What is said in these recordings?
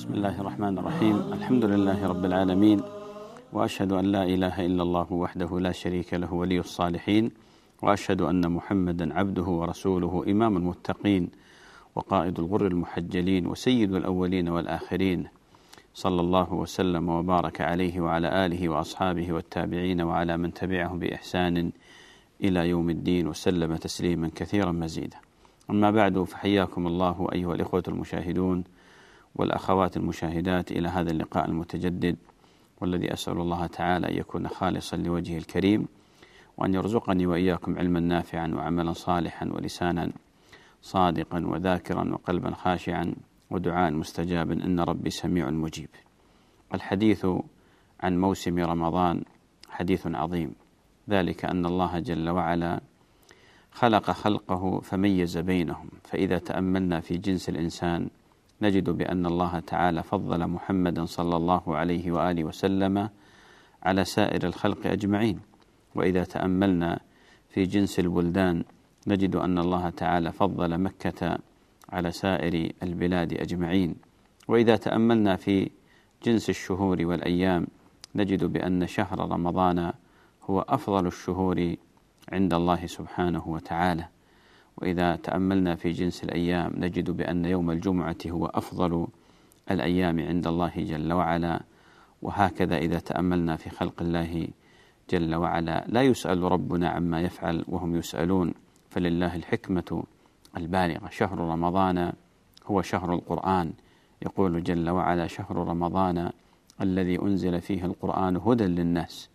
بسم الله الرحمن الرحيم الحمد لله رب العالمين واشهد ان لا اله الا الله وحده لا شريك له ولي الصالحين واشهد ان محمدا عبده ورسوله امام المتقين وقائد الغر المحجلين وسيد الاولين والاخرين صلى الله وسلم وبارك عليه وعلى اله واصحابه والتابعين وعلى من تبعهم باحسان إلى يوم الدين وسلم تسليما كثيرا مزيدا اما بعد فحياكم الله ايها الاخوه المشاهدون والأخوات المشاهدات إلى هذا اللقاء المتجدد والذي أسأل الله تعالى أن يكون خالصا لوجهه الكريم وأن يرزقني وإياكم علما نافعا وعملا صالحا ولسانا صادقا وذاكرا وقلبا خاشعا ودعاء مستجابا إن ربي سميع مجيب. الحديث عن موسم رمضان حديث عظيم. ذلك أن الله جل وعلا خلق خلقه فميز بينهم. فإذا تأملنا في جنس الإنسان نجد بأن الله تعالى فضل محمدا صلى الله عليه وآله وسلم على سائر الخلق أجمعين. وإذا تأملنا في جنس البلدان نجد أن الله تعالى فضل مكة على سائر البلاد أجمعين. وإذا تأملنا في جنس الشهور والأيام نجد بأن شهر رمضان هو أفضل الشهور عند الله سبحانه وتعالى. وإذا تأملنا في جنس الأيام نجد بأن يوم الجمعة هو أفضل الأيام عند الله جل وعلا. وهكذا إذا تأملنا في خلق الله جل وعلا. لا يسأل ربنا عما يفعل وهم يسألون. فلله الحكمة البالغة. شهر رمضان هو شهر القرآن. يقول جل وعلا شهر رمضان الذي أنزل فيه القرآن هدى للناس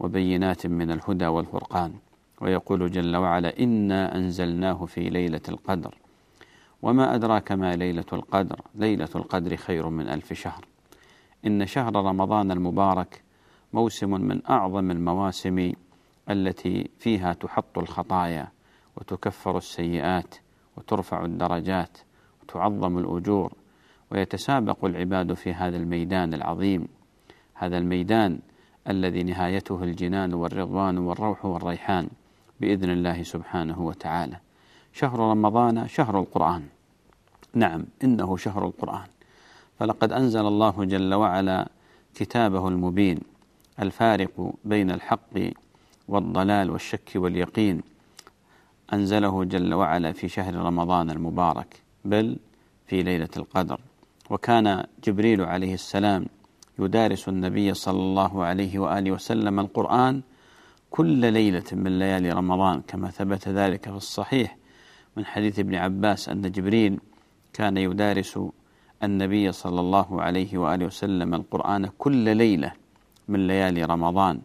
وبينات من الهدى والفرقان. ويقول جل وعلا إنا أنزلناه في ليلة القدر. وما أدراك ما ليلة القدر؟ ليلة القدر خير من ألف شهر. إن شهر رمضان المبارك موسم من أعظم المواسم التي فيها تحط الخطايا وتكفر السيئات وترفع الدرجات وتعظم الأجور ويتسابق العباد في هذا الميدان العظيم. هذا الميدان الذي نهايته الجنان والرضوان والروح والريحان. بإذن الله سبحانه وتعالى. شهر رمضان شهر القرآن. نعم إنه شهر القرآن. فلقد أنزل الله جل وعلا كتابه المبين الفارق بين الحق والضلال والشك واليقين أنزله جل وعلا في شهر رمضان المبارك بل في ليلة القدر وكان جبريل عليه السلام يدارس النبي صلى الله عليه وآله وسلم القرآن كل ليلة من ليالي رمضان كما ثبت ذلك في الصحيح من حديث ابن عباس أن جبريل كان يدارس النبي صلى الله عليه وآله وسلم القرآن كل ليلة من ليالي رمضان.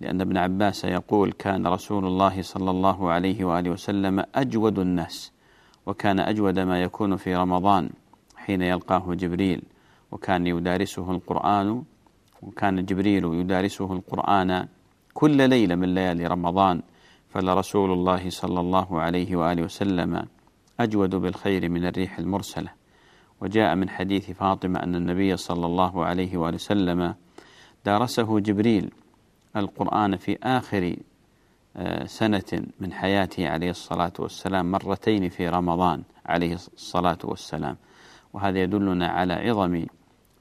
لأن ابن عباس يقول كان رسول الله صلى الله عليه وآله وسلم أجود الناس وكان أجود ما يكون في رمضان حين يلقاه جبريل وكان يدارسه القرآن وكان جبريل يدارسه القرآن كل ليلة من ليالي رمضان فلرسول الله صلى الله عليه وآله وسلم أجود بالخير من الريح المرسلة. وجاء من حديث فاطمة أن النبي صلى الله عليه وآله وسلم دارسه جبريل القرآن في آخر آه، سنة من حياته عليه الصلاة والسلام مرتين في رمضان عليه الصلاة والسلام. وهذا يدلنا على عظم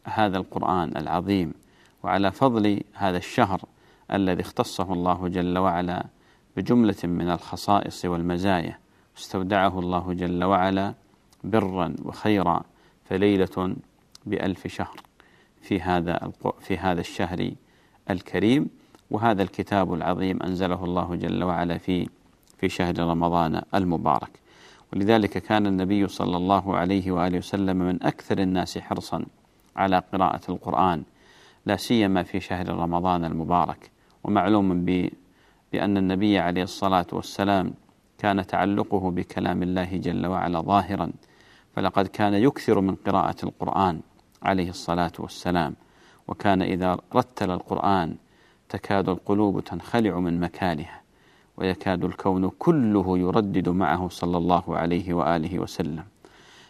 هذا القرآن العظيم وعلى فضل هذا الشهر الذي اختصه الله جل وعلا بجملة من الخصائص والمزايا استودعه الله جل وعلا برا وخيرا فليلة بألف شهر. في هذا في هذا الشهر الكريم وهذا الكتاب العظيم أنزله الله جل وعلا في في شهر رمضان المبارك. ولذلك كان النبي صلى الله عليه وآله وسلم من أكثر الناس حرصا على قراءة القرآن لا سيما في شهر رمضان المبارك. ومعلوم بأن النبي عليه الصلاة والسلام كان تعلقه بكلام الله جل وعلا ظاهرا فلقد كان يكثر من قراءة القرآن عليه الصلاة والسلام وكان إذا رتل القرآن تكاد القلوب تنخلع من مكانها ويكاد الكون كله يردد معه صلى الله عليه وآله وسلم.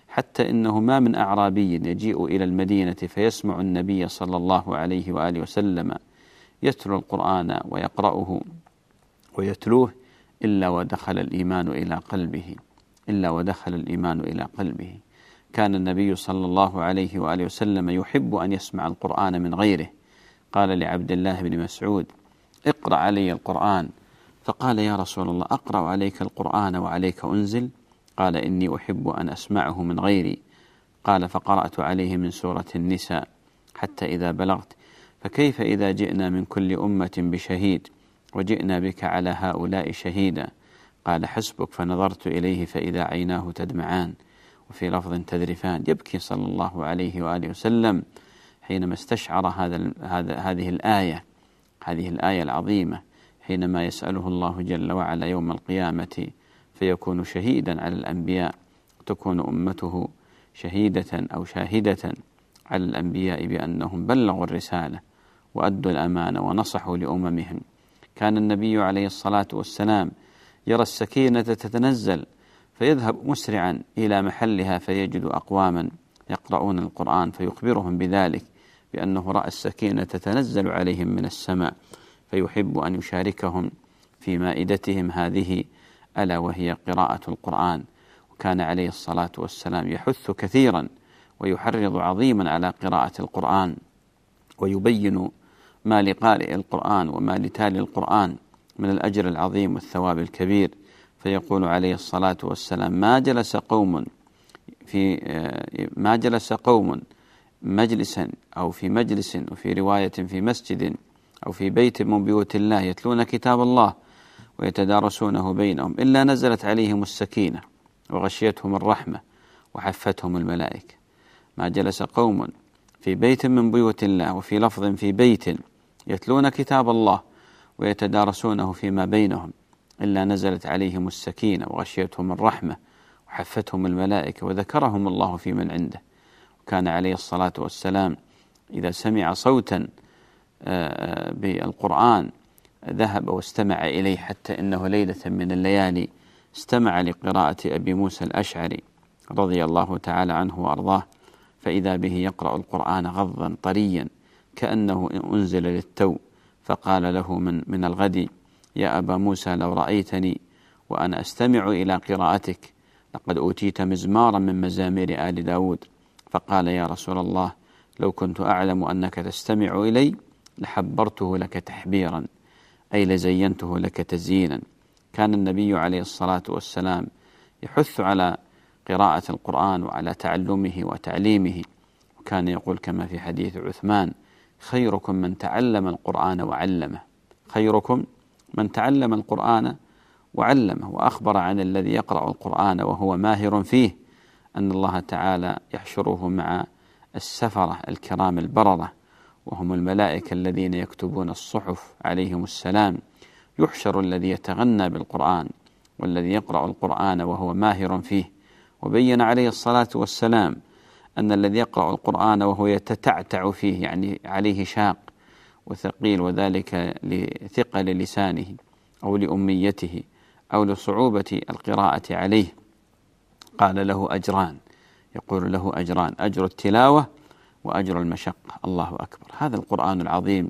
حتى إنه ما من أعرابي يجيء إلى المدينة فيسمع النبي صلى الله عليه وآله وسلم يتلو القرآن ويقرأه ويتلوه إلا ودخل الإيمان إلى قلبه إلا ودخل الإيمان إلى قلبه. كان النبي صلى الله عليه وآله وسلم يحب أن يسمع القرآن من غيره. قال لعبد الله بن مسعود اقرأ علي القرآن. فقال يا رسول الله أقرأ عليك القرآن وعليك أنزل. قال إني أحب أن أسمعه من غيري. قال فقرأت عليه من سورة النساء حتى إذا بلغت فكيف إذا جئنا من كل أمة بشهيد وجئنا بك على هؤلاء شهيدا؟ قال حسبك فنظرت إليه فإذا عيناه تدمعان وفي لفظ تذرفان. يبكي صلى الله عليه وآله وسلم حينما استشعر هذا هذا هذه الآية هذه الآية العظيمة حينما يسأله الله جل وعلا يوم القيامة فيكون شهيدا على الأنبياء تكون أمته شهيدة أو شاهدة. على الأنبياء بأنهم بلغوا الرسالة وأدوا الأمانة ونصحوا لأممهم. كان النبي عليه الصلاة والسلام يرى السكينة تتنزل فيذهب مسرعا إلى محلها فيجد أقواما يقرؤون القرآن فيخبرهم بذلك بأنه رأى السكينة تتنزل عليهم من السماء فيحب أن يشاركهم في مائدتهم هذه ألا وهي قراءة القرآن. وكان عليه الصلاة والسلام يحث كثيرا ويحرض عظيما على قراءة القرآن ويبين ما لقارئ القرآن وما لتالي القرآن من الأجر العظيم والثواب الكبير. فيقول عليه الصلاة والسلام ما جلس قوم في ما جلس قوم مجلسا أو في مجلس وفي رواية في مسجد أو في بيت من بيوت الله يتلون كتاب الله ويتدارسونه بينهم إلا نزلت عليهم السكينة وغشيتهم الرحمة وحفتهم الملائكة. ما جلس قوم في بيت من بيوت الله وفي لفظ في بيت يتلون كتاب الله ويتدارسونه فيما بينهم إلا نزلت عليهم السكينة وغشيتهم الرحمة وحفتهم الملائكة وذكرهم الله في من عنده. وكان عليه الصلاة والسلام إذا سمع صوتا آه، بالقرآن ذهب واستمع إليه حتى إنه ليلة من الليالي استمع لقراءة أبي موسى الأشعري رضي الله تعالى عنه وأرضاه. فإذا به يقرأ القرآن غضا طريا كأنه أنزل للتو فقال له من, من الغد يا أبا موسى لو رأيتني وأنا أستمع إلى قراءتك لقد أوتيت مزمارا من مزامير آل داود. فقال يا رسول الله لو كنت أعلم أنك تستمع إلي لحبرته لك تحبيرا أي لزينته لك تزيينا. كان النبي عليه الصلاة والسلام يحث على قراءة القرآن وعلى تعلمه وتعليمه. وكان يقول كما في حديث عثمان خيركم من تعلم القرآن وعلمه. خيركم من تعلم القرآن وعلمه. وأخبر عن الذي يقرأ القرآن وهو ماهر فيه أن الله تعالى يحشره مع السفرة الكرام البررة وهم الملائكة الذين يكتبون الصحف عليهم السلام. يحشر الذي يتغنى بالقرآن والذي يقرأ القرآن وهو ماهر فيه. وبين عليه الصلاة والسلام أن الذي يقرأ القرآن وهو يتتعتع فيه يعني عليه شاق وثقيل وذلك لثقل لسانه أو لأميته أو لصعوبة القراءة عليه. قال له أجران يقول له أجران أجر التلاوة وأجر المشقة. الله أكبر. هذا القرآن العظيم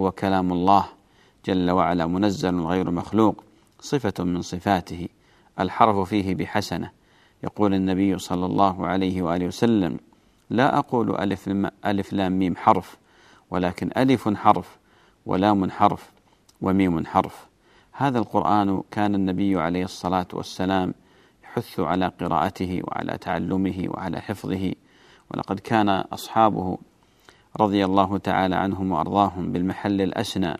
هو كلام الله جل وعلا منزل غير مخلوق صفة من صفاته الحرف فيه بحسنة يقول النبي صلى الله عليه وآله وسلم لا أقول ألف, ألف لام ميم حرف ولكن ألف حرف ولام حرف وميم حرف. هذا القرآن كان النبي عليه الصلاة والسلام يحث على قراءته وعلى تعلمه وعلى حفظه ولقد كان أصحابه رضي الله تعالى عنهم وأرضاهم بالمحل الأسنى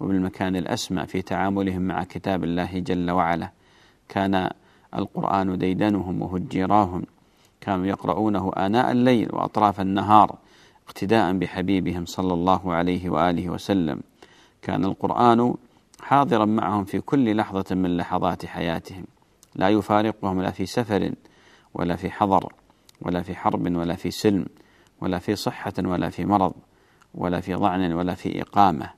وبالمكان الأسمى في تعاملهم مع كتاب الله جل وعلا. كان القرآن ديدنهم وهجيراهم. كانوا يقرؤونه آناء الليل وأطراف النهار اقتداء بحبيبهم صلى الله عليه وآله وسلم. كان القرآن حاضرا معهم في كل لحظة من لحظات حياتهم. لا يفارقهم لا في سفر ولا في حضر ولا في حرب ولا في سلم ولا في صحة ولا في مرض ولا في ضعن ولا في إقامة.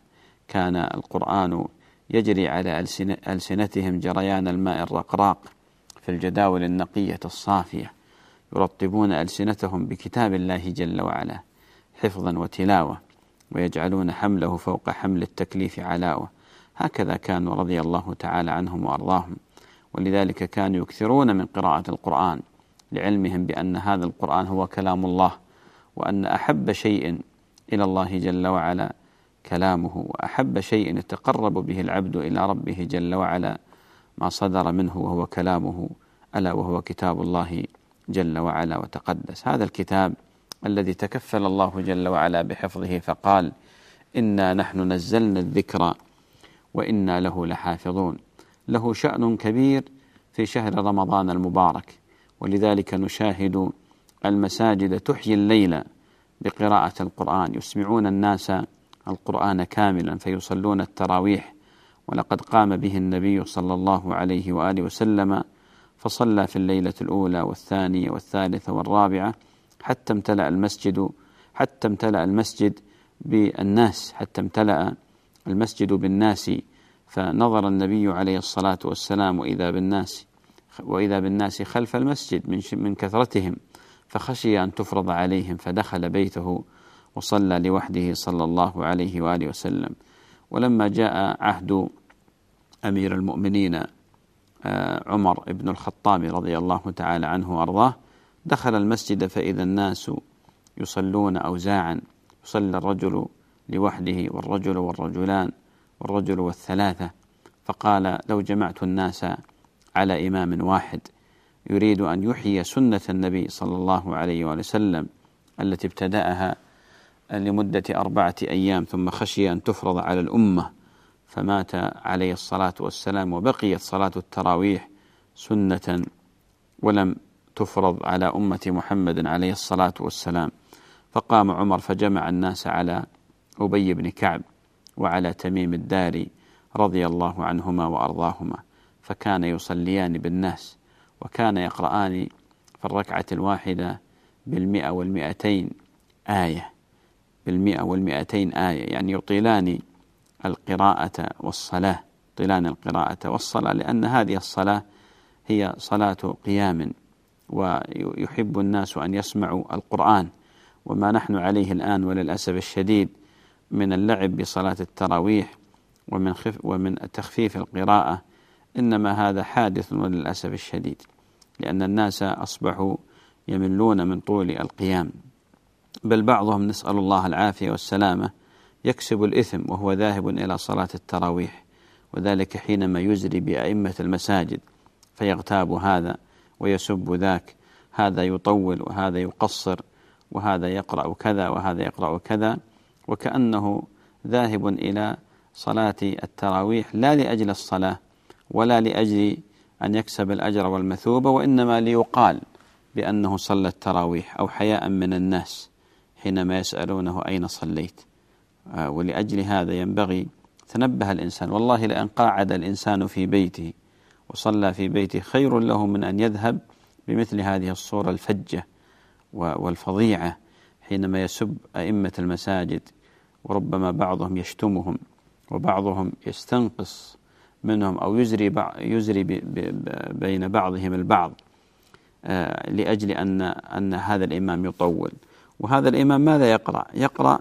كان القرآن يجري على ألسنتهم جريان الماء الرقراق. في الجداول النقية الصافية يرطبون ألسنتهم بكتاب الله جل وعلا حفظا وتلاوة ويجعلون حمله فوق حمل التكليف علاوة. هكذا كانوا رضي الله تعالى عنهم وأرضاهم. ولذلك كانوا يكثرون من قراءة القرآن لعلمهم بأن هذا القرآن هو كلام الله وأن أحب شيء إلى الله جل وعلا كلامه وأحب شيء يتقرب به العبد إلى ربه جل وعلا ما صدر منه وهو كلامه ألا وهو كتاب الله جل وعلا وتقدس. هذا الكتاب الذي تكفل الله جل وعلا بحفظه فقال إنا نحن نزلنا الذكر وإنا له لحافظون. له شأن كبير في شهر رمضان المبارك ولذلك نشاهد المساجد تحيي الليل بقراءة القرآن. يسمعون الناس القرآن كاملا فيصلون التراويح ولقد قام به النبي صلى الله عليه وآله وسلم فصلى في الليلة الأولى والثانية والثالثة والرابعة حتى امتلأ المسجد حتى امتلأ المسجد بالناس حتى امتلأ المسجد بالناس. فنظر النبي عليه الصلاة والسلام وإذا بالناس وإذا بالناس خلف المسجد من من كثرتهم فخشي أن تفرض عليهم فدخل بيته وصلى لوحده صلى الله عليه وآله وسلم. ولما جاء عهد أمير المؤمنين آه، عمر بن الخطاب رضي الله تعالى عنه وأرضاه دخل المسجد فإذا الناس يصلون أوزاعا يصلي الرجل لوحده والرجل والرجلان والرجل والثلاثة فقال لو جمعت الناس على إمام واحد يريد أن يحيي سنة النبي صلى الله عليه وسلم التي ابتدأها لمدة أربعة أيام ثم خشي أن تفرض على الأمة فمات عليه الصلاة والسلام وبقيت صلاة التراويح سنة ولم تفرض على أمة محمد عليه الصلاة والسلام. فقام عمر فجمع الناس على أبي بن كعب وعلى تميم الداري رضي الله عنهما وأرضاهما فكان يصليان بالناس وكان يقرآن في الركعة الواحدة بالمئة والمئتين آية. بالمئة والمئتين آية يعني يطيلان القراءة والصلاة يطيلان القراءة والصلاة لأن هذه الصلاة هي صلاة قيام ويحب الناس أن يسمعوا القرآن. وما نحن عليه الآن وللأسف الشديد من اللعب بصلاة التراويح ومن خف ومن تخفيف القراءة إنما هذا حادث وللأسف الشديد لأن الناس أصبحوا يملون من طول القيام. بل بعضهم نسأل الله العافية والسلامة يكسب الإثم وهو ذاهب إلى صلاة التراويح وذلك حينما يزري بأئمة المساجد فيغتاب هذا ويسب ذاك هذا يطول وهذا يقصر وهذا يقرأ كذا وهذا يقرأ كذا وكأنه ذاهب إلى صلاة التراويح لا لأجل الصلاة ولا لأجل أن يكسب الأجر والمثوبة وإنما ليقال بأنه صلى التراويح أو حياء من الناس. حينما يسألونه أين صليت. آه، ولأجل هذا ينبغي تنبه الإنسان. والله لأن قاعد الإنسان في بيته وصلى في بيته خير له من أن يذهب بمثل هذه الصورة الفجة والفظيعة حينما يسب أئمة المساجد وربما بعضهم يشتمهم وبعضهم يستنقص منهم أو يزري يزري بين بعضهم البعض. آه، لأجل أن أن هذا الإمام يطول. وهذا الإمام ماذا يقرأ؟ يقرأ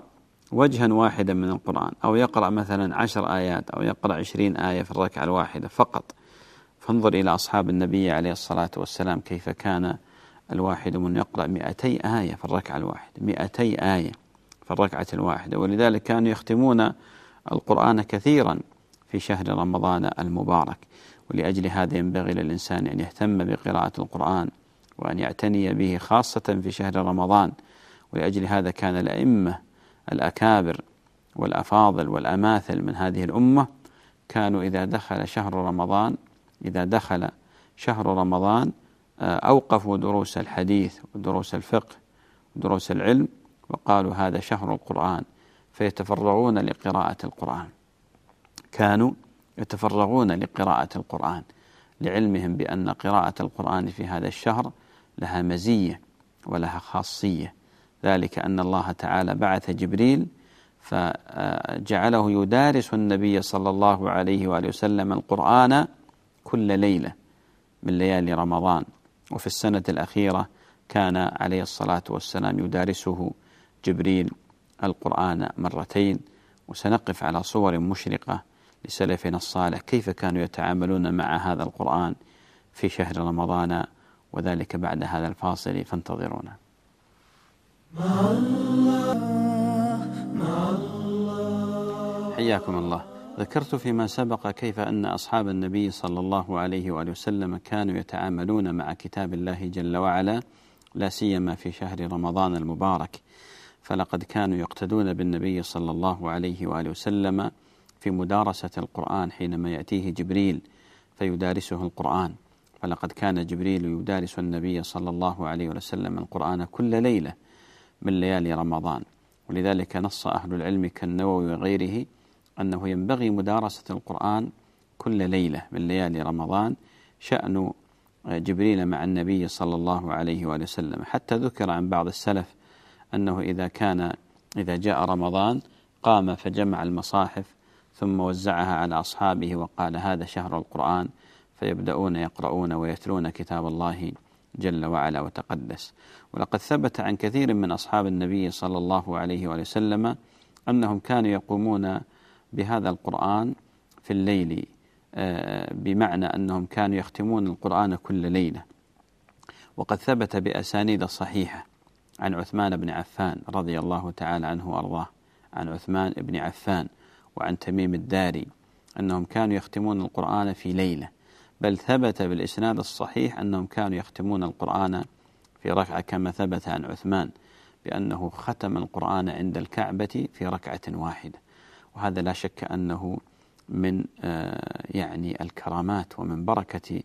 وجها واحدا من القرآن أو يقرأ مثلا عشر آيات أو يقرأ عشرين آية في الركعة الواحدة فقط. فانظر إلى أصحاب النبي عليه الصلاة والسلام كيف كان الواحد من يقرأ مئتي آية في الركعة الواحدة مئتي آية في الركعة الواحدة. ولذلك كانوا يختمون القرآن كثيرا في شهر رمضان المبارك. ولأجل هذا ينبغي للإنسان أن يهتم بقراءة القرآن وأن يعتني به خاصة في شهر رمضان. ولأجل هذا كان الأئمة الأكابر والأفاضل والأماثل من هذه الأمة كانوا إذا دخل شهر رمضان إذا دخل شهر رمضان آه، أوقفوا دروس الحديث ودروس الفقه ودروس العلم وقالوا هذا شهر القرآن فيتفرغون لقراءة القرآن. كانوا يتفرغون لقراءة القرآن لعلمهم بأن قراءة القرآن في هذا الشهر لها مزية ولها خاصية. ذلك أن الله تعالى بعث جبريل فجعله يدارس النبي صلى الله عليه وآله وسلم القرآن كل ليلة من ليالي رمضان. وفي السنة الأخيرة كان عليه الصلاة والسلام يدارسه جبريل القرآن مرتين. وسنقف على صور مشرقة لسلفنا الصالح كيف كانوا يتعاملون مع هذا القرآن في شهر رمضان وذلك بعد هذا الفاصل. فانتظرونا. مع الله مع الله حياكم الله. ذكرت فيما سبق كيف أن أصحاب النبي صلى الله عليه وآله وسلم كانوا يتعاملون مع كتاب الله جل وعلا لا سيما في شهر رمضان المبارك. فلقد كانوا يقتدون بالنبي صلى الله عليه وآله وسلم في مدارسة القرآن حينما يأتيه جبريل فيدارسه القرآن. فلقد كان جبريل يدارس النبي صلى الله عليه وسلم القرآن كل ليلة. من ليالي رمضان. ولذلك نص أهل العلم كالنووي وغيره أنه ينبغي مدارسة القرآن كل ليلة من ليالي رمضان شأن جبريل مع النبي صلى الله عليه وآله وسلم. حتى ذكر عن بعض السلف أنه إذا كان إذا جاء رمضان قام فجمع المصاحف ثم وزعها على أصحابه وقال هذا شهر القرآن فيبدأون يقرؤون ويتلون كتاب الله جل وعلا وتقدس. ولقد ثبت عن كثير من أصحاب النبي صلى الله عليه وسلم أنهم كانوا يقومون بهذا القرآن في الليل آه، بمعنى أنهم كانوا يختمون القرآن كل ليلة. وقد ثبت بأسانيد صحيحة عن عثمان بن عفان رضي الله تعالى عنه وأرضاه عن عثمان بن عفان وعن تميم الداري أنهم كانوا يختمون القرآن في ليلة. بل ثبت بالإسناد الصحيح أنهم كانوا يختمون القرآن في ركعة كما ثبت عن عثمان بأنه ختم القرآن عند الكعبة في ركعة واحدة. وهذا لا شك أنه من آه، يعني الكرامات ومن بركة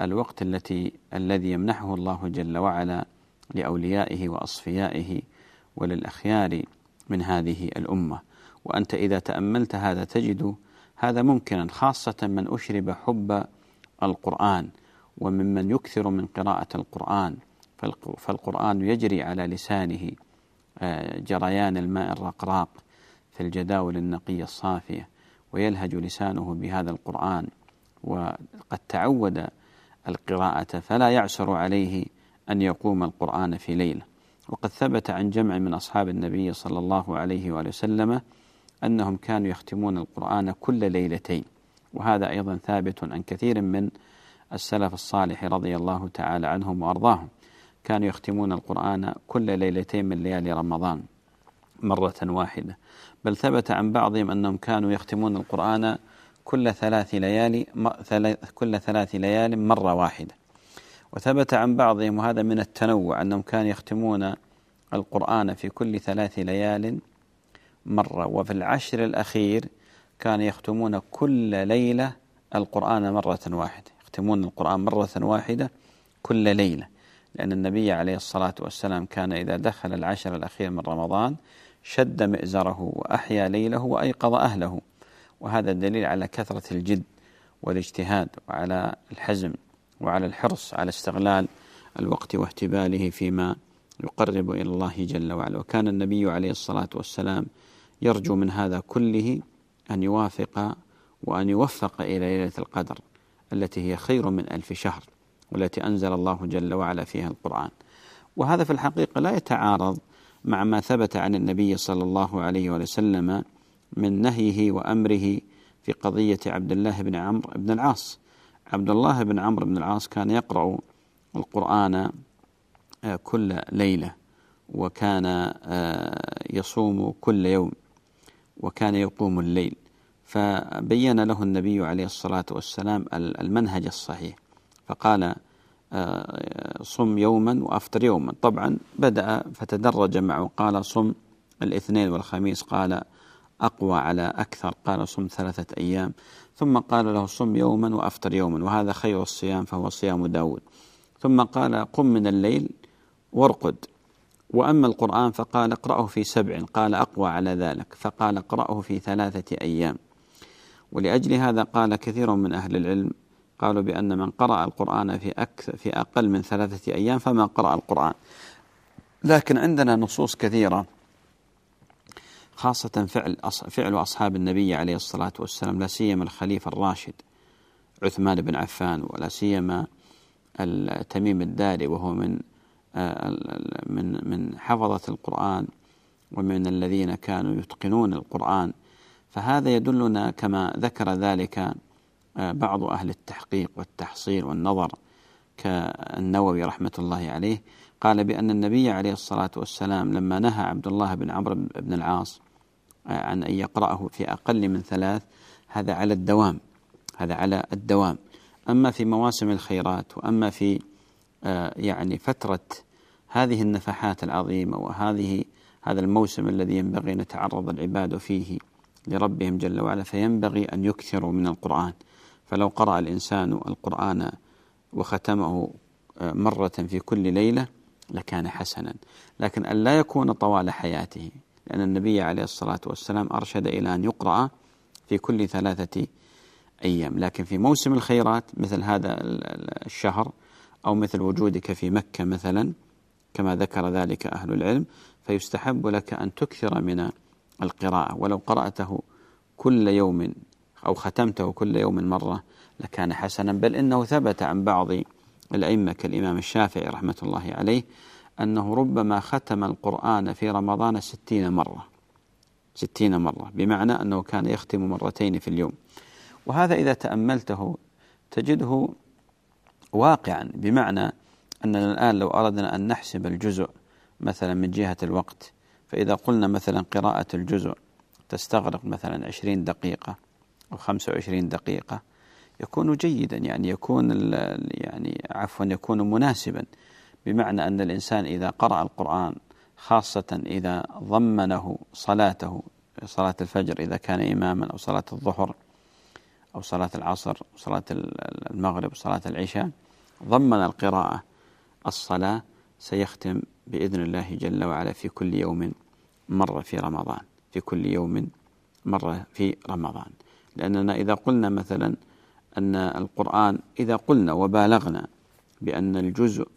الوقت التي الذي يمنحه الله جل وعلا لأوليائه وأصفيائه وللأخيار من هذه الأمة. وأنت إذا تأملت هذا تجد هذا ممكنا خاصة من أشرب حب القرآن وممن يكثر من قراءة القرآن فالقرآن يجري على لسانه آه، جريان الماء الرقراق في الجداول النقية الصافية ويلهج لسانه بهذا القرآن وقد تعود القراءة فلا يعسر عليه أن يقوم القرآن في ليلة. وقد ثبت عن جمع من أصحاب النبي صلى الله عليه وآله وسلم أنهم كانوا يختمون القرآن كل ليلتين. وهذا أيضا ثابت عن كثير من السلف الصالح رضي الله تعالى عنهم وأرضاهم. كانوا يختمون القرآن كل ليلتين من ليالي رمضان مرة واحدة. بل ثبت عن بعضهم أنهم كانوا يختمون القرآن كل ثلاث ليالي كل ثلاث ليال مرة واحدة. وثبت عن بعضهم وهذا من التنوع أنهم كانوا يختمون القرآن في كل ثلاث ليال مرة. وفي العشر الأخير كانوا يختمون كل ليلة القرآن مرة واحدة. يختمون القرآن مرة واحدة كل ليلة. لأن النبي عليه الصلاة والسلام كان إذا دخل العشر الأخير من رمضان شد مئزره وأحيا ليله وأيقظ أهله. وهذا دليل على كثرة الجد والاجتهاد وعلى الحزم وعلى الحرص على استغلال الوقت واهتباله فيما يقرب إلى الله جل وعلا. وكان النبي عليه الصلاة والسلام يرجو من هذا كله أن يوافق وأن يوفق إلى ليلة القدر التي هي خير من ألف شهر والتي أنزل الله جل وعلا فيها القرآن. وهذا في الحقيقة لا يتعارض مع ما ثبت عن النبي صلى الله عليه وسلم من نهيه وأمره في قضية عبد الله بن عمرو بن العاص. عبد الله بن عمرو بن العاص كان يقرأ القرآن آه، كل ليلة وكان آه، يصوم كل يوم. وكان يقوم الليل. فبين له النبي عليه الصلاة والسلام المنهج الصحيح. فقال آه، صم يوما وأفطر يوما. طبعا بدأ فتدرج معه. قال صم الاثنين والخميس. قال أقوى على أكثر. قال صم ثلاثة أيام. ثم قال له صم يوما وأفطر يوما. وهذا خير الصيام فهو صيام داود. ثم قال قم من الليل وارقد. وأما القرآن فقال اقرأه في سبع قال أقوى على ذلك فقال اقرأه في ثلاثة أيام. ولأجل هذا قال كثير من أهل العلم قالوا بأن من قرأ القرآن في أكثر في أقل من ثلاثة أيام فما قرأ القرآن. لكن عندنا نصوص كثيرة خاصة فعل فعل أصحاب النبي عليه الصلاة والسلام لا سيما الخليفة الراشد عثمان بن عفان ولا سيما تميم الداري وهو من من من حفظة القرآن ومن الذين كانوا يتقنون القرآن. فهذا يدلنا كما ذكر ذلك بعض أهل التحقيق والتحصيل والنظر كالنووي رحمة الله عليه. قال بأن النبي عليه الصلاة والسلام لما نهى عبد الله بن عمرو بن العاص عن أن يقرأه في أقل من ثلاث هذا على الدوام هذا على الدوام. أما في مواسم الخيرات وأما في آه، يعني فترة هذه النفحات العظيمة وهذه هذا الموسم الذي ينبغي أن يتعرض العباد فيه لربهم جل وعلا فينبغي أن يكثروا من القرآن. فلو قرأ الإنسان القرآن وختمه آه، مرة في كل ليلة لكان حسنا. لكن أن لا يكون طوال حياته لأن النبي عليه الصلاة والسلام أرشد إلى أن يقرأ في كل ثلاثة أيام. لكن في موسم الخيرات مثل هذا الشهر أو مثل وجودك في مكة مثلا كما ذكر ذلك أهل العلم فيستحب لك أن تكثر من القراءة. ولو قرأته كل يوم أو ختمته كل يوم مرة لكان حسنا. بل إنه ثبت عن بعض الأئمة كالإمام الشافعي رحمة الله عليه أنه ربما ختم القرآن في رمضان ستين مرة. ستين مرة بمعنى أنه كان يختم مرتين في اليوم. وهذا إذا تأملته تجده واقعا بمعنى أننا الآن لو أردنا أن نحسب الجزء مثلا من جهة الوقت فإذا قلنا مثلا قراءة الجزء تستغرق مثلا عشرين دقيقة أو خمسة وعشرين دقيقة يكون جيدا يعني يكون يعني عفوا يكون مناسبا. بمعنى أن الإنسان إذا قرأ القرآن خاصة إذا ضمنه صلاته صلاة الفجر إذا كان إماما أو صلاة الظهر أو صلاة العصر أو صلاة المغرب وصلاة العشاء ضمن القراءة الصلاة سيختم بإذن الله جل وعلا في كل يوم مرة في رمضان في كل يوم مرة في رمضان. لأننا إذا قلنا مثلا أن القرآن إذا قلنا وبالغنا بأن الجزء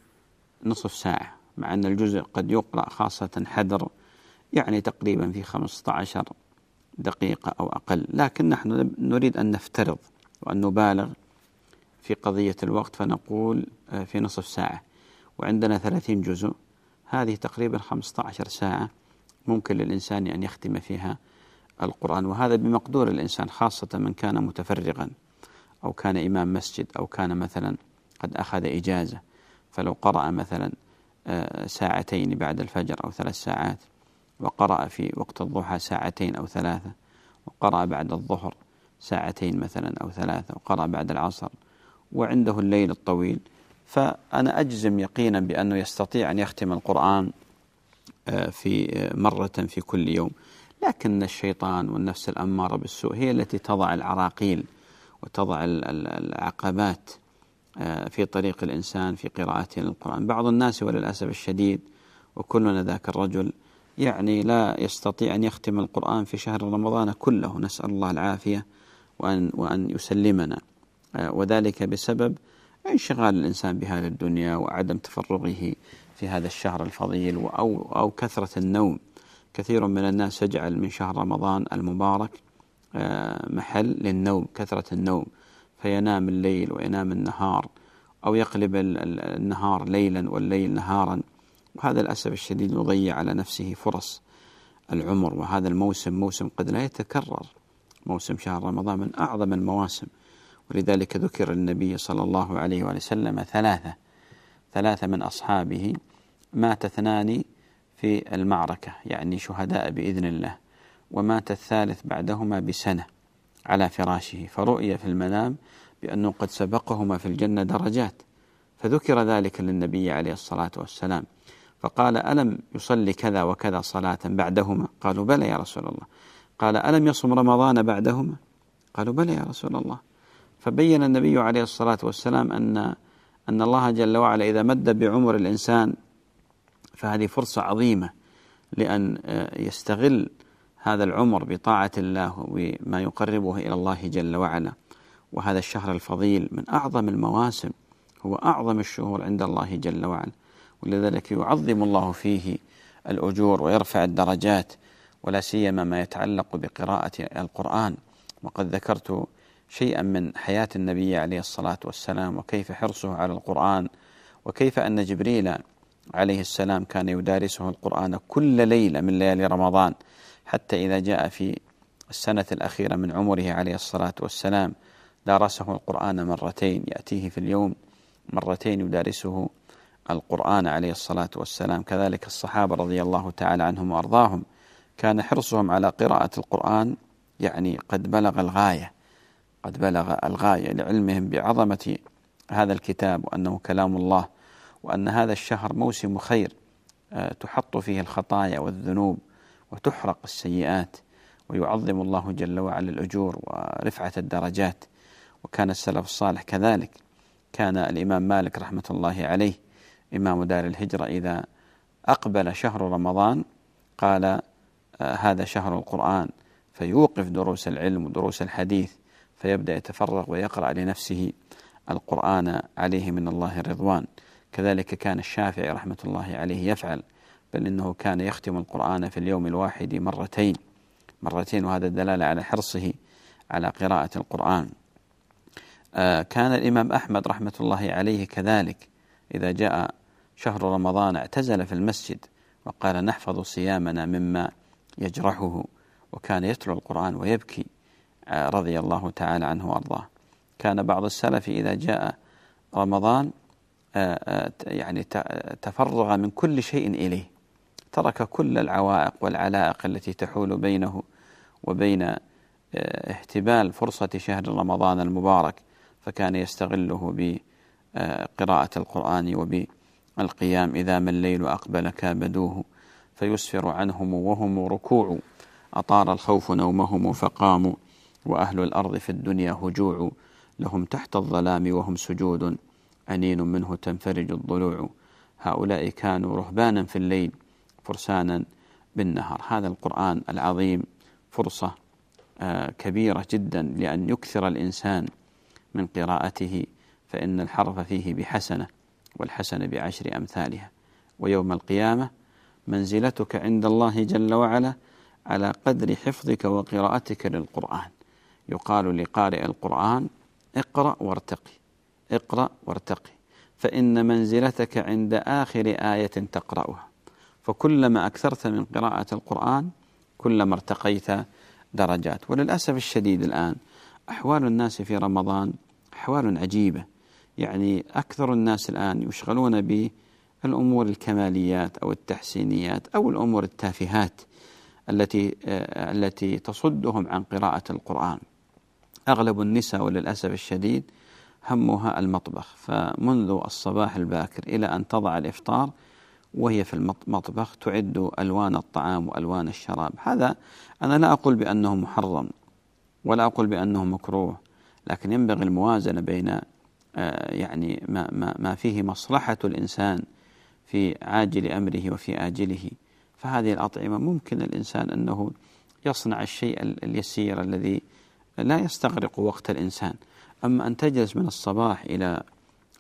نصف ساعة مع أن الجزء قد يقرأ خاصة حدر يعني تقريبا في 15 دقيقة أو أقل لكن نحن نريد أن نفترض وأن نبالغ في قضية الوقت فنقول آه، في نصف ساعة وعندنا 30 جزء هذه تقريبا 15 ساعة ممكن للإنسان أن يختم فيها القرآن وهذا بمقدور الإنسان خاصة من كان متفرغا أو كان إمام مسجد أو كان مثلا قد أخذ إجازة فلو قرأ مثلا آه، ساعتين بعد الفجر أو ثلاث ساعات. وقرأ في وقت الضحى ساعتين أو ثلاثة وقرأ بعد الظهر ساعتين مثلا أو ثلاثة وقرأ بعد العصر وعنده الليل الطويل. فأنا أجزم يقينا بأنه يستطيع أن يختم القرآن آه، في آه، مرة في كل يوم. لكن الشيطان والنفس الأمارة بالسوء هي التي تضع العراقيل وتضع العقبات آه، في طريق الإنسان في قراءته للقرآن. بعض الناس وللأسف الشديد وكلنا ذاك الرجل يعني لا يستطيع أن يختم القرآن في شهر رمضان كله. نسأل الله العافية وأن, وأن يسلمنا. آه، وذلك بسبب انشغال الإنسان بهذه الدنيا وعدم تفرغه في هذا الشهر الفضيل أو, أو كثرة النوم. كثير من الناس يجعل من شهر رمضان المبارك آه، محل للنوم كثرة النوم. فينام الليل وينام النهار أو يقلب النهار ليلا والليل نهارا. وهذا للأسف الشديد يضيع على نفسه فرص العمر. وهذا الموسم موسم قد لا يتكرر. موسم شهر رمضان من أعظم المواسم. ولذلك ذكر النبي صلى الله عليه وسلم ثلاثة. ثلاثة من أصحابه مات اثنان في المعركة يعني شهداء بإذن الله. ومات الثالث بعدهما بسنة على فراشه. فرؤي في المنام بأنه قد سبقهما في الجنة درجات. فذكر ذلك للنبي عليه الصلاة والسلام. فقال ألم يصلي كذا وكذا صلاة بعدهما؟ قالوا بلى يا رسول الله. قال ألم يصم رمضان بعدهما؟ قالوا بلى يا رسول الله. فبين النبي عليه الصلاة والسلام أن أن الله جل وعلا إذا مد بعمر الإنسان فهذه فرصة عظيمة لأن يستغل هذا العمر بطاعة الله وما يقربه إلى الله جل وعلا. وهذا الشهر الفضيل من أعظم المواسم هو أعظم الشهور عند الله جل وعلا. ولذلك يعظم الله فيه الأجور ويرفع الدرجات ولا سيما ما يتعلق بقراءة القرآن. وقد ذكرت شيئا من حياة النبي عليه الصلاة والسلام وكيف حرصه على القرآن وكيف أن جبريل عليه السلام كان يدارسه القرآن كل ليلة من ليالي رمضان حتى إذا جاء في السنة الأخيرة من عمره عليه الصلاة والسلام دارسه القرآن مرتين يأتيه في اليوم مرتين يدارسه القرآن عليه الصلاة والسلام. كذلك الصحابة رضي الله تعالى عنهم وأرضاهم كان حرصهم على قراءة القرآن يعني قد بلغ الغاية قد بلغ الغاية لعلمهم بعظمة هذا الكتاب وأنه كلام الله وأن هذا الشهر موسم خير آه، تحط فيه الخطايا والذنوب وتحرق السيئات ويعظم الله جل وعلا الأجور ورفعة الدرجات. وكان السلف الصالح كذلك. كان الإمام مالك رحمة الله عليه إمام دار الهجرة إذا أقبل شهر رمضان قال آه، هذا شهر القرآن فيوقف دروس العلم ودروس الحديث فيبدأ يتفرغ ويقرأ لنفسه القرآن عليه من الله رضوان. كذلك كان الشافعي رحمة الله عليه يفعل بل إنه كان يختم القرآن في اليوم الواحد مرتين مرتين وهذا دلالة على حرصه على قراءة القرآن. آه، كان الإمام أحمد رحمة الله عليه كذلك إذا جاء شهر رمضان اعتزل في المسجد وقال نحفظ صيامنا مما يجرحه وكان يتلو القرآن ويبكي آه، رضي الله تعالى عنه وأرضاه. كان بعض السلف إذا جاء رمضان آه، يعني تفرغ من كل شيء إليه. ترك كل العوائق والعلائق التي تحول بينه وبين احتبال فرصة شهر رمضان المبارك فكان يستغله بقراءة القرآن وبالقيام إذا ما الليل أقبل كابدوه فيسفر عنهم وهم ركوع. أطار الخوف نومهم فقاموا وأهل الأرض في الدنيا هجوع. لهم تحت الظلام وهم سجود. أنين منه تنفرج الضلوع. هؤلاء كانوا رهبانا في الليل فرسانا بالنهار. هذا القرآن العظيم فرصة آه، كبيرة جدا لأن يكثر الإنسان من قراءته فإن الحرف فيه بحسنة. والحسنة بعشر أمثالها. ويوم القيامة منزلتك عند الله جل وعلا على قدر حفظك وقراءتك للقرآن. يقال لقارئ القرآن اقرأ وارتقي اقرأ وارتقي فإن منزلتك عند آخر آية تقرأها. فكلما أكثرت من قراءة القرآن كلما ارتقيت درجات. وللأسف الشديد الآن أحوال الناس في رمضان أحوال عجيبة. يعني أكثر الناس الآن يشغلون بالأمور الكماليات أو التحسينيات أو الأمور التافهات التي آه، التي تصدهم عن قراءة القرآن. أغلب النساء وللأسف الشديد همها المطبخ. فمنذ الصباح الباكر إلى أن تضع الإفطار وهي في المطبخ تعد ألوان الطعام وألوان الشراب. هذا أنا لا أقول بأنه محرم ولا أقول بأنه مكروه لكن ينبغي الموازنة بين يعني ما, ما, ما فيه مصلحة الإنسان في عاجل أمره وفي آجله. فهذه الأطعمة ممكن الإنسان أنه يصنع الشيء اليسير الذي لا يستغرق وقت الإنسان. أما أن تجلس من الصباح إلى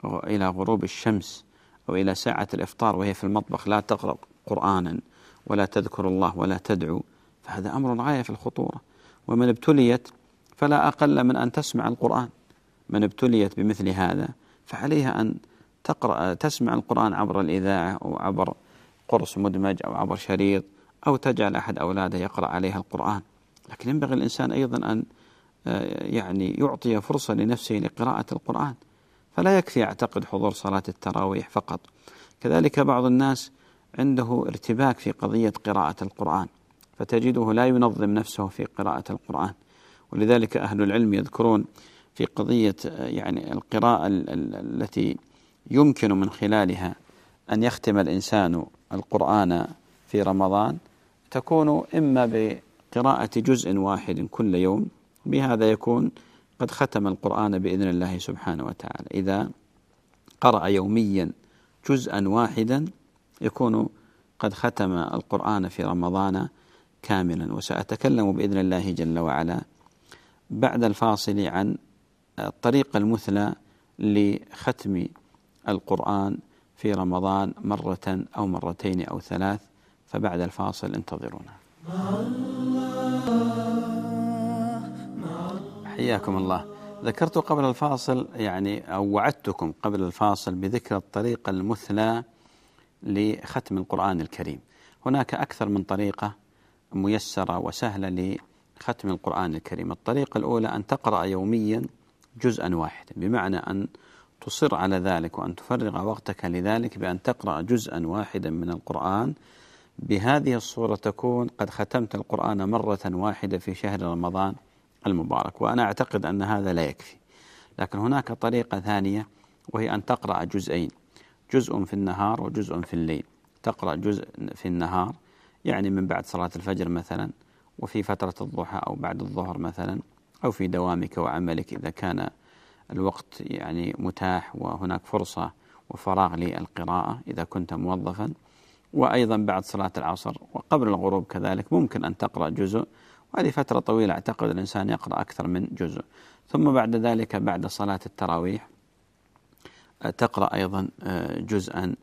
إلى غروب الشمس أو إلى ساعة الإفطار وهي في المطبخ لا تقرأ قرآنا ولا تذكر الله ولا تدعو فهذا أمر غاية في الخطورة. ومن ابتليت فلا أقل من أن تسمع القرآن. من ابتليت بمثل هذا فعليها أن تقرأ تسمع القرآن عبر الإذاعة أو عبر قرص مدمج أو عبر شريط أو تجعل أحد أولادها يقرأ عليها القرآن. لكن ينبغي الإنسان أيضا أن آه، يعني يعطي فرصة لنفسه لقراءة القرآن. فلا يكفي يعتقد حضور صلاة التراويح فقط. كذلك بعض الناس عنده ارتباك في قضية قراءة القرآن فتجده لا ينظم نفسه في قراءة القرآن. ولذلك أهل العلم يذكرون في قضية يعني القراءة التي يمكن من خلالها أن يختم الإنسان القرآن في رمضان تكون إما بقراءة جزء واحد كل يوم بهذا يكون قد ختم القرآن بإذن الله سبحانه وتعالى. إذا قرأ يوميا جزءا واحدا يكون قد ختم القرآن في رمضان كاملا. وسأتكلم بإذن الله جل وعلا بعد الفاصل عن الطريقة المثلى لختم القرآن في رمضان مرة أو مرتين أو ثلاث فبعد الفاصل انتظرونا. حياكم الله. ذكرت قبل الفاصل يعني أو وعدتكم قبل الفاصل بذكر الطريقة المثلى لختم القرآن الكريم. هناك أكثر من طريقة ميسرة وسهلة لختم القرآن الكريم. الطريقة الأولى أن تقرأ يوميا جزءا واحدا. بمعنى أن تصر على ذلك وأن تفرغ وقتك لذلك بأن تقرأ جزءا واحدا من القرآن. بهذه الصورة تكون قد ختمت القرآن مرة واحدة في شهر رمضان المبارك وأنا أعتقد أن هذا لا يكفي. لكن هناك طريقة ثانية وهي أن تقرأ جزئين جزء في النهار وجزء في الليل. تقرأ جزء في النهار يعني من بعد صلاة الفجر مثلا وفي فترة الضحى أو بعد الظهر مثلا. أو في دوامك وعملك إذا كان الوقت يعني متاح وهناك فرصة وفراغ للقراءة إذا كنت موظفا. وأيضا بعد صلاة العصر وقبل الغروب كذلك ممكن أن تقرأ جزء. وهذه فترة طويلة أعتقد الإنسان يقرأ أكثر من جزء. ثم بعد ذلك بعد صلاة التراويح تقرأ أيضا آه، جزءا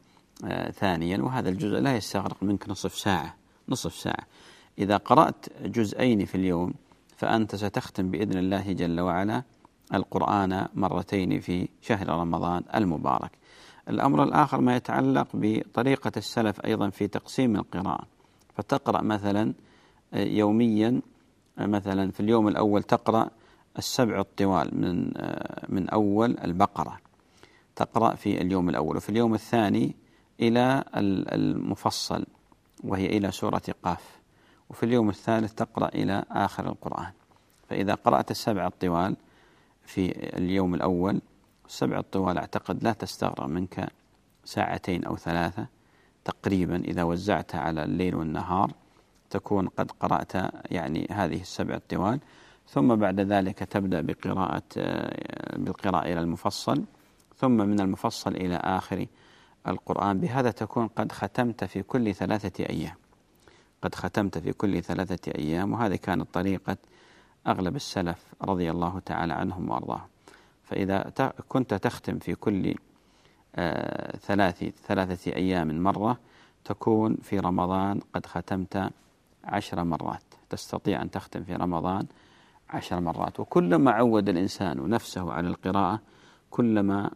آه، ثانيا. وهذا الجزء لا يستغرق منك نصف ساعة نصف ساعة. إذا قرأت جزئين في اليوم فأنت ستختم بإذن الله جل وعلا القرآن مرتين في شهر رمضان المبارك. الأمر الآخر ما يتعلق بطريقة السلف أيضا في تقسيم القراءة. فتقرأ مثلا آه، يوميا مثلا في اليوم الأول تقرأ السبع الطوال من من أول البقرة. تقرأ في اليوم الأول. وفي اليوم الثاني إلى المفصل وهي إلى سورة قاف. وفي اليوم الثالث تقرأ إلى آخر القرآن. فإذا قرأت السبع الطوال في اليوم الأول السبع الطوال أعتقد لا تستغرق منك ساعتين أو ثلاثة تقريبا إذا وزعتها على الليل والنهار تكون قد قرأت يعني هذه السبع الطوال ثم بعد ذلك تبدأ بقراءة بالقراءة إلى المفصل ثم من المفصل إلى آخر القرآن. بهذا تكون قد ختمت في كل ثلاثة أيام. قد ختمت في كل ثلاثة أيام وهذه كانت طريقة أغلب السلف رضي الله تعالى عنهم وأرضاهم. فإذا كنت تختم في كل آه، ثلاث ثلاثة أيام مرة تكون في رمضان قد ختمت عشر مرات. تستطيع أن تختم في رمضان عشر مرات. وكلما عود الإنسان نفسه على القراءة كلما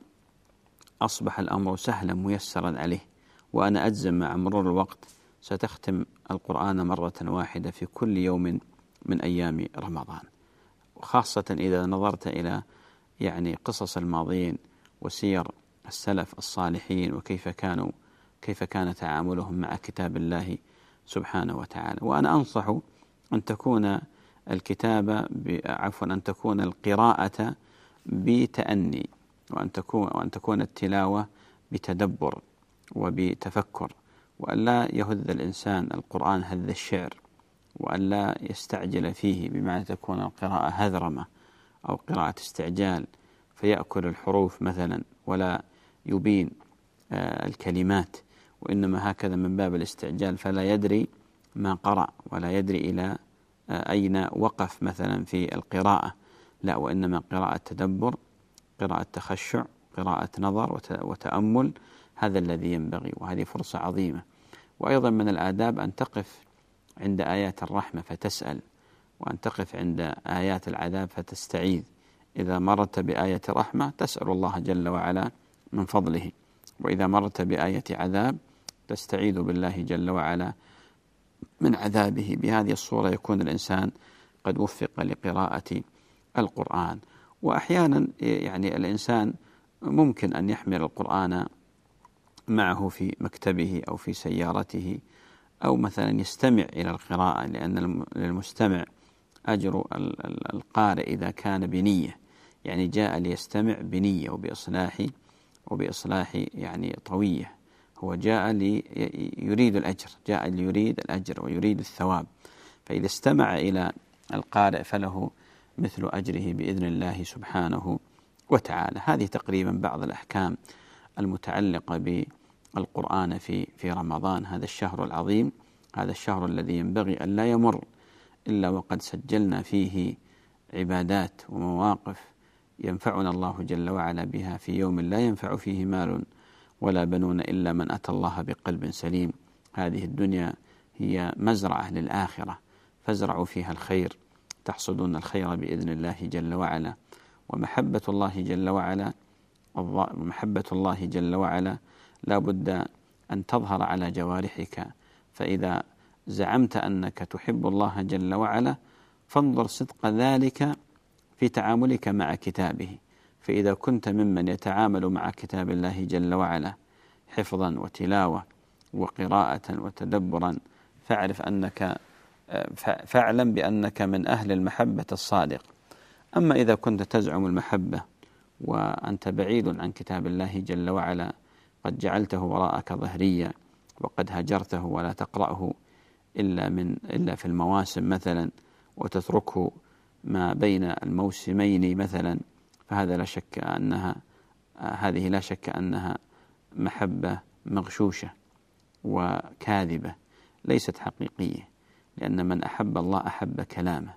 أصبح الأمر سهلا ميسرا عليه. وأنا أجزم مع مرور الوقت ستختم القرآن مرة واحدة في كل يوم من أيام رمضان. وخاصة إذا نظرت إلى يعني قصص الماضين وسير السلف الصالحين وكيف كانوا كيف كان تعاملهم مع كتاب الله سبحانه وتعالى. وأنا أنصح أن تكون الكتابة عفوا أن تكون القراءة بتأني وأن تكون وأن تكون التلاوة بتدبر وبتفكر. وأن لا يهذ الإنسان القرآن هذ الشعر وأن لا يستعجل فيه بمعنى تكون القراءة هذرمة أو قراءة استعجال. فيأكل الحروف مثلا ولا يبين آه، الكلمات وإنما هكذا من باب الاستعجال. فلا يدري ما قرأ ولا يدري إلى آه، أين وقف مثلا في القراءة. لا وإنما قراءة تدبر قراءة تخشع قراءة نظر وتأمل هذا الذي ينبغي وهذه فرصة عظيمة. وأيضا من الآداب أن تقف عند آيات الرحمة فتسأل وأن تقف عند آيات العذاب فتستعيذ. إذا مرت بآية رحمة تسأل الله جل وعلا من فضله. وإذا مرت بآية عذاب تستعيذ بالله جل وعلا من عذابه. بهذه الصورة يكون الإنسان قد وفق لقراءة القرآن. وأحيانا يعني الإنسان ممكن أن يحمل القرآن معه في مكتبه أو في سيارته أو مثلا يستمع إلى القراءة لأن للمستمع أجر القارئ إذا كان بنية. يعني جاء ليستمع بنية وبإصلاح وبإصلاح يعني طوية. هو جاء لي يريد الأجر جاء ليريد الأجر ويريد الثواب. فإذا استمع إلى القارئ فله مثل أجره بإذن الله سبحانه وتعالى. هذه تقريبا بعض الأحكام المتعلقة بالقرآن في في رمضان هذا الشهر العظيم هذا الشهر الذي ينبغي أن لا يمر إلا وقد سجلنا فيه عبادات ومواقف ينفعنا الله جل وعلا بها في يوم لا ينفع فيه مال ولا بنون إلا من أتى الله بقلب سليم. هذه الدنيا هي مزرعة للآخرة فازرعوا فيها الخير تحصدون الخير بإذن الله جل وعلا. ومحبة الله جل وعلا محبة الله جل وعلا لا بد أن تظهر على جوارحك. فإذا زعمت أنك تحب الله جل وعلا فانظر صدق ذلك في تعاملك مع كتابه. فإذا كنت ممن يتعامل مع كتاب الله جل وعلا حفظا وتلاوة وقراءة وتدبرا فاعرف أنك فاعلم بأنك من أهل المحبة الصادق. أما إذا كنت تزعم المحبة وأنت بعيد عن كتاب الله جل وعلا قد جعلته وراءك ظهريا وقد هجرته ولا تقرأه إلا من إلا في المواسم مثلا وتتركه ما بين الموسمين مثلا. فهذا لا شك أنها هذه لا شك أنها محبة مغشوشة وكاذبة ليست حقيقية لأن من أحب الله أحب كلامه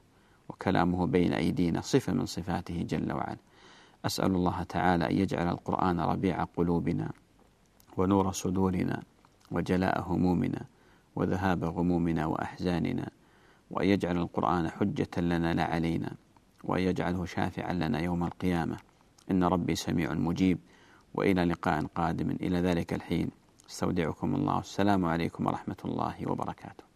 وكلامه بين أيدينا صفة من صفاته جل وعلا. أسأل الله تعالى أن يجعل القرآن ربيع قلوبنا ونور صدورنا وجلاء همومنا وذهاب غمومنا وأحزاننا وأن يجعل القرآن حجة لنا لا علينا وأن يجعله شافعا لنا يوم القيامة. إن ربي سميع مجيب وإلى لقاء قادم. إلى ذلك الحين. استودعكم الله. السلام عليكم ورحمة الله وبركاته.